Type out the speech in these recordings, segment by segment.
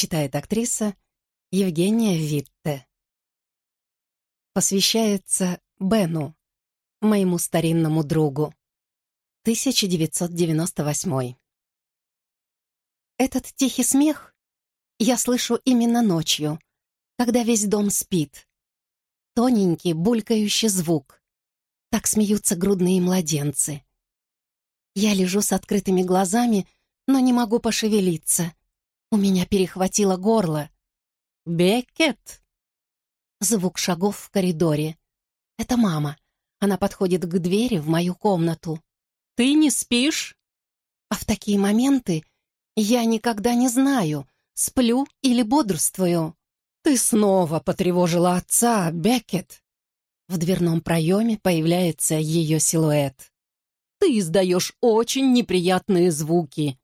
Читает актриса Евгения Витте. Посвящается Бену, моему старинному другу. 1998. Этот тихий смех я слышу именно ночью, когда весь дом спит. Тоненький, булькающий звук. Так смеются грудные младенцы. Я лежу с открытыми глазами, но не могу пошевелиться. У меня перехватило горло. «Беккет!» Звук шагов в коридоре. Это мама. Она подходит к двери в мою комнату. «Ты не спишь?» А в такие моменты я никогда не знаю, сплю или бодрствую. «Ты снова потревожила отца, Беккет!» В дверном проеме появляется ее силуэт. «Ты издаешь очень неприятные звуки!»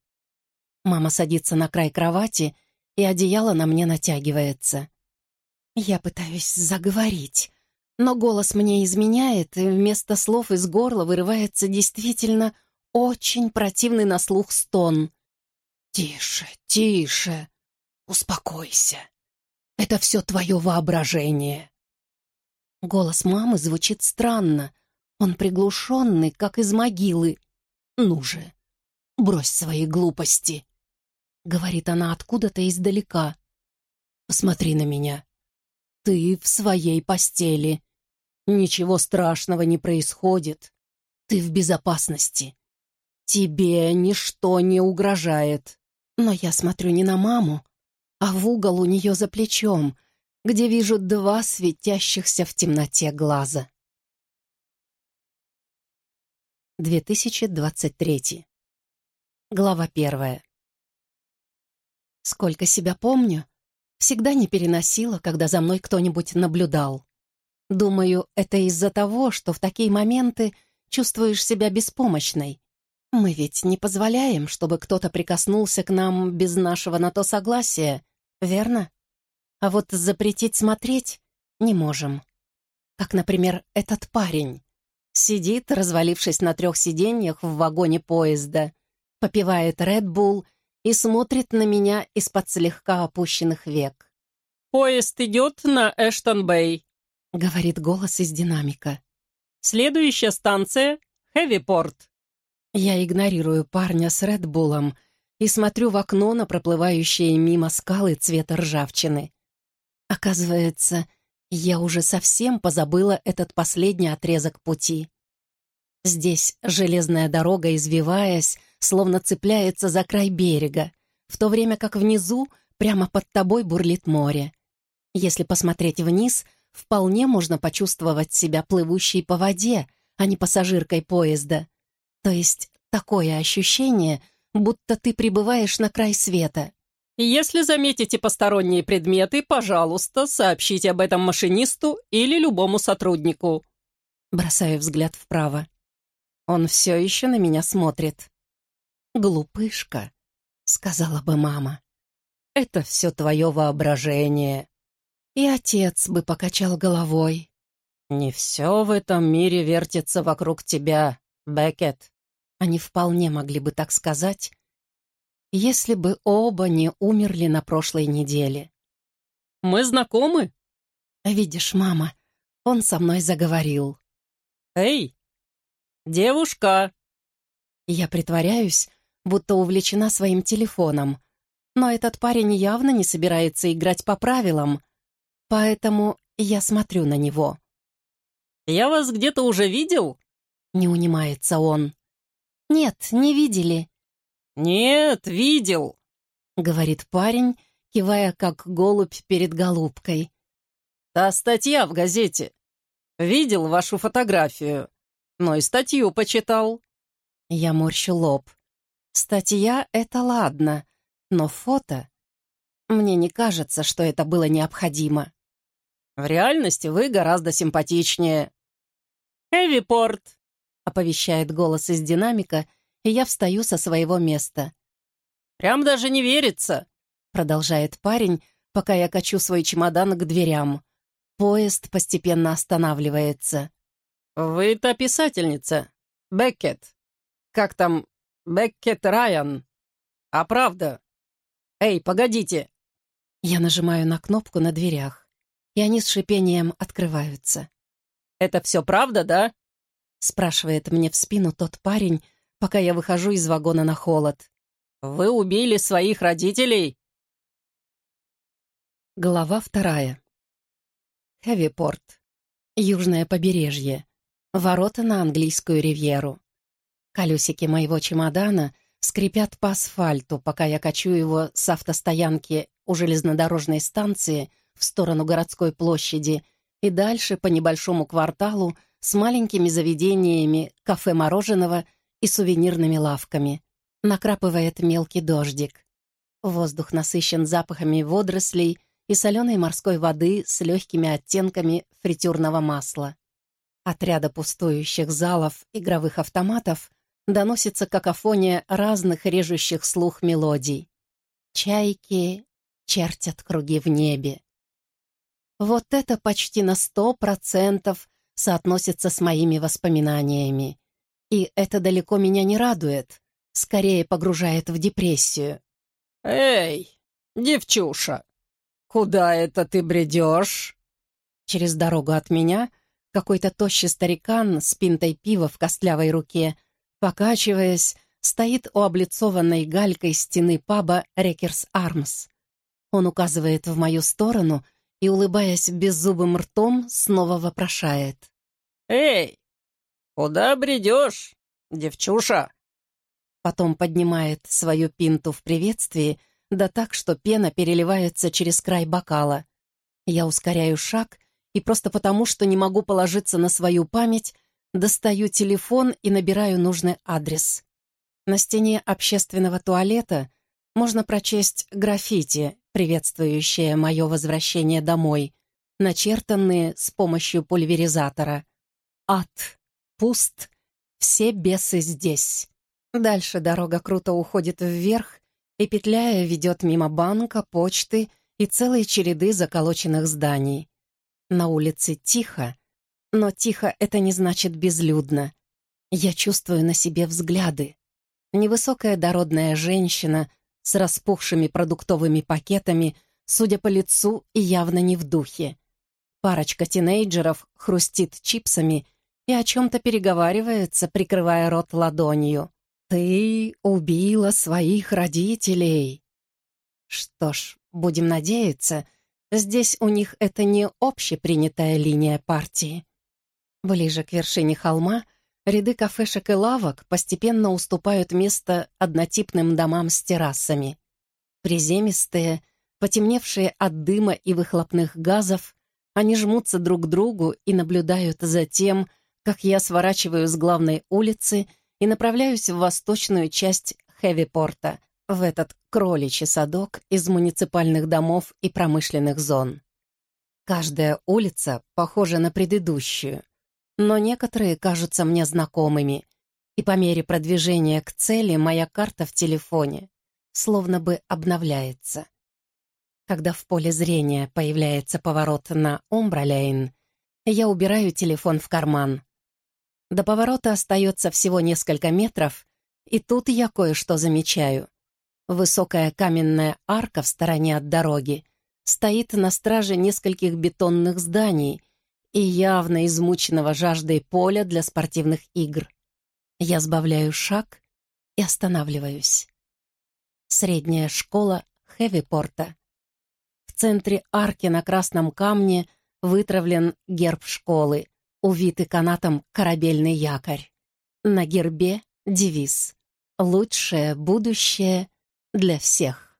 Мама садится на край кровати, и одеяло на мне натягивается. Я пытаюсь заговорить, но голос мне изменяет, и вместо слов из горла вырывается действительно очень противный на слух стон. «Тише, тише, успокойся. Это все твое воображение». Голос мамы звучит странно. Он приглушенный, как из могилы. «Ну же, брось свои глупости. — говорит она откуда-то издалека. «Посмотри на меня. Ты в своей постели. Ничего страшного не происходит. Ты в безопасности. Тебе ничто не угрожает. Но я смотрю не на маму, а в угол у нее за плечом, где вижу два светящихся в темноте глаза. 2023. Глава первая. Сколько себя помню, всегда не переносила, когда за мной кто-нибудь наблюдал. Думаю, это из-за того, что в такие моменты чувствуешь себя беспомощной. Мы ведь не позволяем, чтобы кто-то прикоснулся к нам без нашего на то согласия, верно? А вот запретить смотреть не можем. Как, например, этот парень. Сидит, развалившись на трех сиденьях в вагоне поезда, попивает Red Bull и смотрит на меня из-под слегка опущенных век. «Поезд идет на Эштон-Бэй», — говорит голос из динамика. «Следующая станция — Хэвипорт». Я игнорирую парня с Редбулом и смотрю в окно на проплывающие мимо скалы цвета ржавчины. Оказывается, я уже совсем позабыла этот последний отрезок пути. Здесь железная дорога, извиваясь, словно цепляется за край берега, в то время как внизу, прямо под тобой, бурлит море. Если посмотреть вниз, вполне можно почувствовать себя плывущей по воде, а не пассажиркой поезда. То есть такое ощущение, будто ты прибываешь на край света. Если заметите посторонние предметы, пожалуйста, сообщите об этом машинисту или любому сотруднику. Бросаю взгляд вправо. Он все еще на меня смотрит. «Глупышка», — сказала бы мама. «Это все твое воображение». И отец бы покачал головой. «Не все в этом мире вертится вокруг тебя, Беккет». Они вполне могли бы так сказать, если бы оба не умерли на прошлой неделе. «Мы знакомы?» «Видишь, мама, он со мной заговорил». «Эй, девушка!» Я притворяюсь, будто увлечена своим телефоном. Но этот парень явно не собирается играть по правилам, поэтому я смотрю на него. «Я вас где-то уже видел?» Не унимается он. «Нет, не видели». «Нет, видел», — говорит парень, кивая как голубь перед голубкой. «Та статья в газете. Видел вашу фотографию, но и статью почитал». Я морщу лоб. Статья — это ладно, но фото... Мне не кажется, что это было необходимо. В реальности вы гораздо симпатичнее. «Эвипорт!» — оповещает голос из динамика, и я встаю со своего места. «Прям даже не верится!» — продолжает парень, пока я качу свой чемодан к дверям. Поезд постепенно останавливается. «Вы та писательница, Беккет. Как там Беккет Райан. А правда? Эй, погодите. Я нажимаю на кнопку на дверях, и они с шипением открываются. «Это все правда, да?» — спрашивает мне в спину тот парень, пока я выхожу из вагона на холод. «Вы убили своих родителей?» Глава вторая. Хэвипорт. Южное побережье. Ворота на английскую ривьеру. Колесики моего чемодана скрипят по асфальту, пока я качу его с автостоянки у железнодорожной станции в сторону городской площади и дальше по небольшому кварталу с маленькими заведениями, кафе мороженого и сувенирными лавками. Накрапывает мелкий дождик. Воздух насыщен запахами водорослей и соленой морской воды с легкими оттенками фритюрного масла. От ряда пустующих залов игровых автоматов доносится какофония разных режущих слух мелодий. Чайки чертят круги в небе. Вот это почти на сто процентов соотносится с моими воспоминаниями. И это далеко меня не радует, скорее погружает в депрессию. «Эй, девчуша, куда это ты бредешь?» Через дорогу от меня какой-то тощий старикан с пинтой пива в костлявой руке, покачиваясь, стоит у облицованной галькой стены паба «Рекерс Армс». Он указывает в мою сторону и, улыбаясь беззубым ртом, снова вопрошает. «Эй, куда бредешь, девчуша?» Потом поднимает свою пинту в приветствии, да так, что пена переливается через край бокала. Я ускоряю шаг и просто потому, что не могу положиться на свою память, достаю телефон и набираю нужный адрес. На стене общественного туалета можно прочесть граффити, приветствующее мое возвращение домой, начертанные с помощью пульверизатора. Ад, пуст, все бесы здесь. Дальше дорога круто уходит вверх и, петляя, ведет мимо банка, почты и целой череды заколоченных зданий. На улице тихо, но тихо это не значит безлюдно. Я чувствую на себе взгляды. Невысокая дородная женщина с распухшими продуктовыми пакетами, судя по лицу, и явно не в духе. Парочка тинейджеров хрустит чипсами и о чем-то переговаривается, прикрывая рот ладонью. «Ты убила своих родителей!» Что ж, будем надеяться, здесь у них это не общепринятая линия партии. Ближе к вершине холма — Ряды кафешек и лавок постепенно уступают место однотипным домам с террасами. Приземистые, потемневшие от дыма и выхлопных газов, они жмутся друг к другу и наблюдают за тем, как я сворачиваю с главной улицы и направляюсь в восточную часть Хэвипорта, в этот кроличий садок из муниципальных домов и промышленных зон. Каждая улица похожа на предыдущую — но некоторые кажутся мне знакомыми, и по мере продвижения к цели моя карта в телефоне словно бы обновляется. Когда в поле зрения появляется поворот на Умбралейн, я убираю телефон в карман. До поворота остается всего несколько метров, и тут я кое-что замечаю. Высокая каменная арка в стороне от дороги стоит на страже нескольких бетонных зданий, и явно измученного жаждой поля для спортивных игр. Я сбавляю шаг и останавливаюсь. Средняя школа Хэвипорта. В центре арки на красном камне вытравлен герб школы, увитый канатом корабельный якорь. На гербе девиз «Лучшее будущее для всех».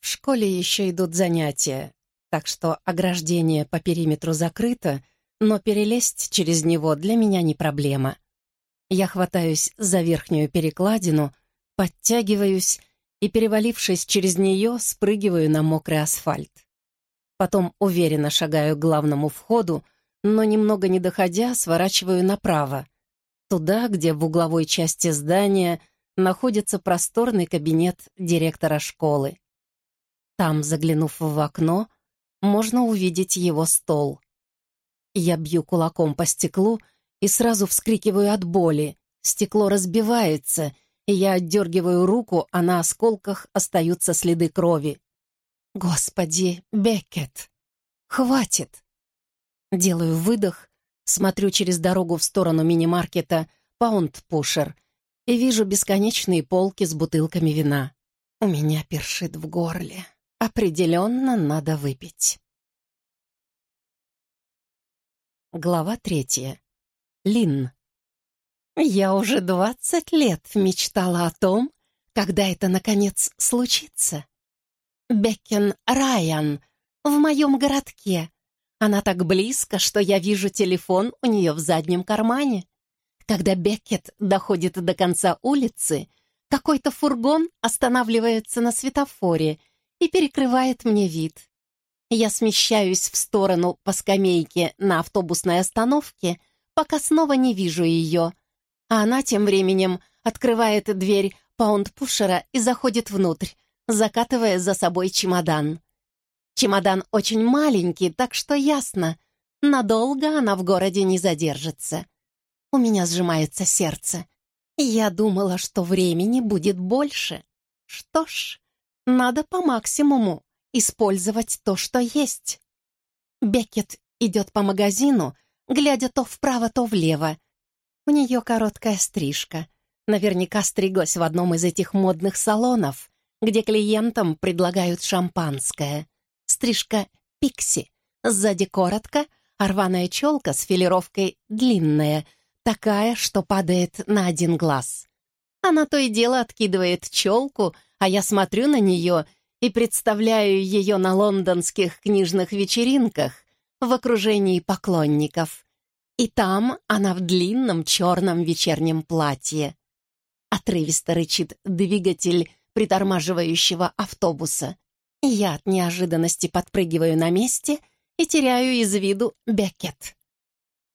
В школе еще идут занятия, так что ограждение по периметру закрыто, но перелезть через него для меня не проблема. Я хватаюсь за верхнюю перекладину, подтягиваюсь и, перевалившись через нее, спрыгиваю на мокрый асфальт. Потом уверенно шагаю к главному входу, но немного не доходя, сворачиваю направо, туда, где в угловой части здания находится просторный кабинет директора школы. Там, заглянув в окно, можно увидеть его стол. Я бью кулаком по стеклу и сразу вскрикиваю от боли. Стекло разбивается, и я отдергиваю руку, а на осколках остаются следы крови. Господи, Беккет, хватит. Делаю выдох, смотрю через дорогу в сторону мини-маркета «Паунд-пушер» и вижу бесконечные полки с бутылками вина. У меня першит в горле. Определенно надо выпить. Глава третья. Лин. Я уже двадцать лет мечтала о том, когда это, наконец, случится. Беккен Райан в моем городке. Она так близко, что я вижу телефон у нее в заднем кармане. Когда Беккет доходит до конца улицы, какой-то фургон останавливается на светофоре и перекрывает мне вид. Я смещаюсь в сторону по скамейке на автобусной остановке, пока снова не вижу ее. А она тем временем открывает дверь паундпушера и заходит внутрь, закатывая за собой чемодан. Чемодан очень маленький, так что ясно, надолго она в городе не задержится. У меня сжимается сердце. Я думала, что времени будет больше. Что ж, надо по максимуму использовать то, что есть. Беккет идет по магазину, глядя то вправо, то влево. У нее короткая стрижка. Наверняка стриглась в одном из этих модных салонов, где клиентам предлагают шампанское. Стрижка пикси. Сзади коротко, а рваная челка с филировкой длинная, такая, что падает на один глаз. Она то и дело откидывает челку, а я смотрю на нее и представляю ее на лондонских книжных вечеринках в окружении поклонников. И там она в длинном черном вечернем платье. Отрывисто рычит двигатель притормаживающего автобуса. Я от неожиданности подпрыгиваю на месте и теряю из виду Беккет.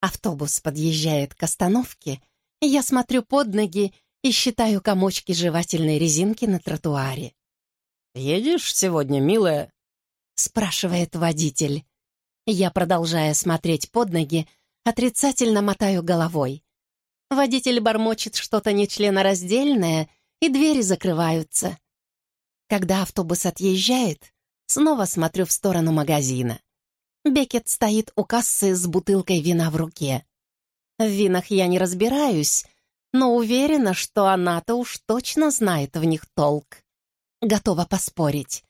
Автобус подъезжает к остановке, и я смотрю под ноги и считаю комочки жевательной резинки на тротуаре. «Едешь сегодня, милая?» — спрашивает водитель. Я, продолжая смотреть под ноги, отрицательно мотаю головой. Водитель бормочет что-то нечленораздельное, и двери закрываются. Когда автобус отъезжает, снова смотрю в сторону магазина. Бекет стоит у кассы с бутылкой вина в руке. В винах я не разбираюсь, но уверена, что она-то уж точно знает в них толк. Готова поспорить.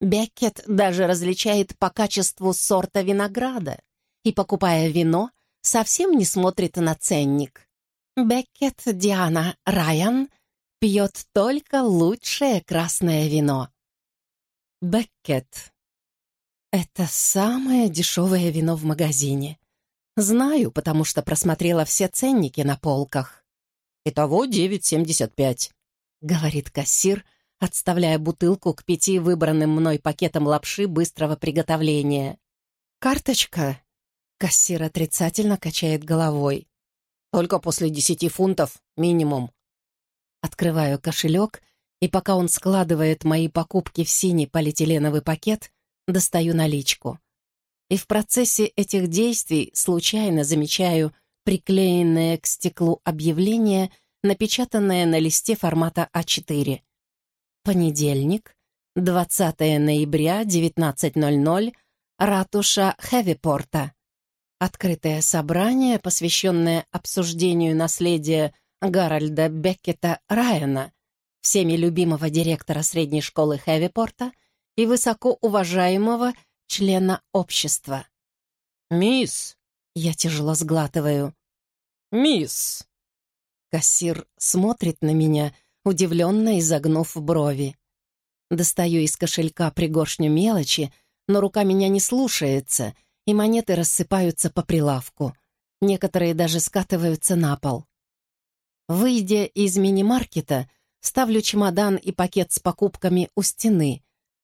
Беккет даже различает по качеству сорта винограда и, покупая вино, совсем не смотрит на ценник. Беккет Диана Райан пьет только лучшее красное вино. Беккет. Это самое дешевое вино в магазине. Знаю, потому что просмотрела все ценники на полках. «Итого 9,75», — говорит кассир, — отставляя бутылку к пяти выбранным мной пакетам лапши быстрого приготовления. «Карточка?» Кассир отрицательно качает головой. «Только после десяти фунтов минимум». Открываю кошелек, и пока он складывает мои покупки в синий полиэтиленовый пакет, достаю наличку. И в процессе этих действий случайно замечаю приклеенное к стеклу объявление, напечатанное на листе формата А4. Понедельник, 20 ноября, 19.00, ратуша Хэвипорта. Открытое собрание, посвященное обсуждению наследия Гарольда Беккета Райана, всеми любимого директора средней школы Хэвипорта и высоко уважаемого члена общества. «Мисс!» Я тяжело сглатываю. «Мисс!» Кассир смотрит на меня — удивленно изогнув брови. Достаю из кошелька пригоршню мелочи, но рука меня не слушается, и монеты рассыпаются по прилавку. Некоторые даже скатываются на пол. Выйдя из мини-маркета, ставлю чемодан и пакет с покупками у стены,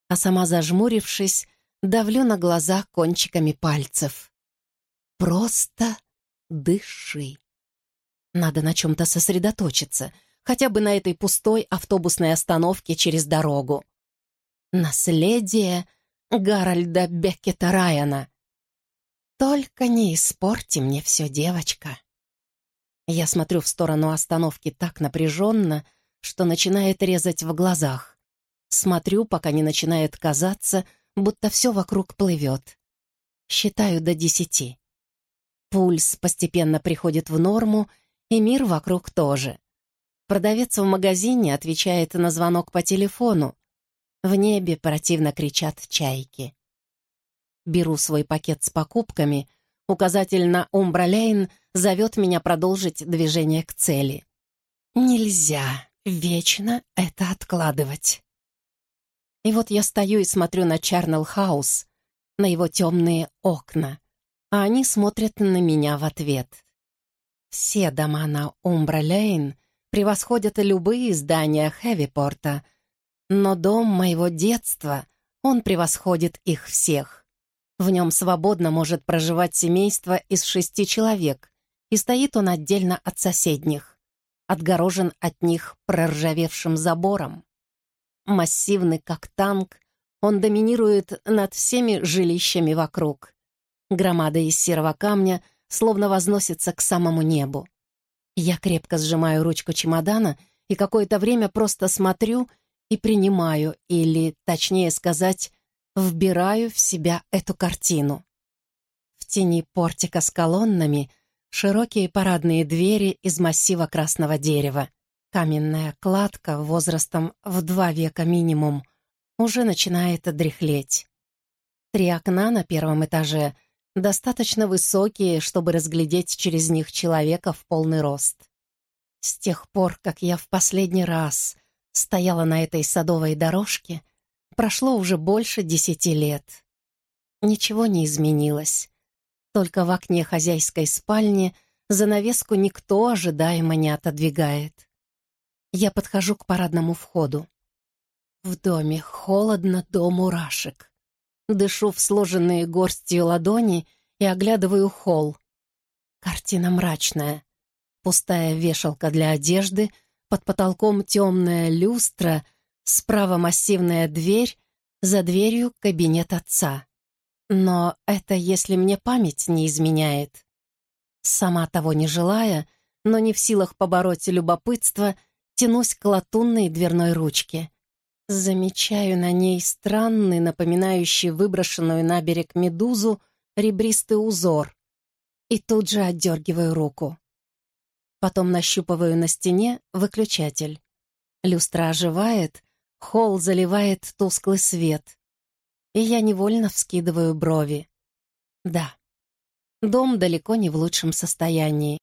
а сама, зажмурившись, давлю на глаза кончиками пальцев. Просто дыши. Надо на чем-то сосредоточиться — хотя бы на этой пустой автобусной остановке через дорогу. Наследие Гарольда Беккета Райана. Только не испорти мне все, девочка. Я смотрю в сторону остановки так напряженно, что начинает резать в глазах. Смотрю, пока не начинает казаться, будто все вокруг плывет. Считаю до десяти. Пульс постепенно приходит в норму, и мир вокруг тоже. Продавец в магазине отвечает на звонок по телефону. В небе противно кричат чайки. Беру свой пакет с покупками. Указатель на Умбралейн зовет меня продолжить движение к цели. Нельзя вечно это откладывать. И вот я стою и смотрю на Чарнелл Хаус, на его темные окна, а они смотрят на меня в ответ. Все дома на Умбра-Лейн превосходят любые здания Хэвипорта, но дом моего детства, он превосходит их всех. В нем свободно может проживать семейство из шести человек, и стоит он отдельно от соседних, отгорожен от них проржавевшим забором. Массивный, как танк, он доминирует над всеми жилищами вокруг. Громада из серого камня словно возносится к самому небу. Я крепко сжимаю ручку чемодана и какое-то время просто смотрю и принимаю, или, точнее сказать, вбираю в себя эту картину. В тени портика с колоннами широкие парадные двери из массива красного дерева, каменная кладка возрастом в два века минимум уже начинает дряхлеть. Три окна на первом этаже достаточно высокие, чтобы разглядеть через них человека в полный рост. С тех пор, как я в последний раз стояла на этой садовой дорожке, прошло уже больше десяти лет. Ничего не изменилось. Только в окне хозяйской спальни занавеску никто ожидаемо не отодвигает. Я подхожу к парадному входу. В доме холодно до мурашек. Дышу в сложенные горстью ладони и оглядываю холл. Картина мрачная. Пустая вешалка для одежды, под потолком темная люстра, справа массивная дверь, за дверью кабинет отца. Но это если мне память не изменяет. Сама того не желая, но не в силах побороть любопытство, тянусь к латунной дверной ручке. Замечаю на ней странный, напоминающий выброшенную на берег медузу, ребристый узор. И тут же отдергиваю руку. Потом нащупываю на стене выключатель. Люстра оживает, холл заливает тусклый свет. И я невольно вскидываю брови. Да, дом далеко не в лучшем состоянии.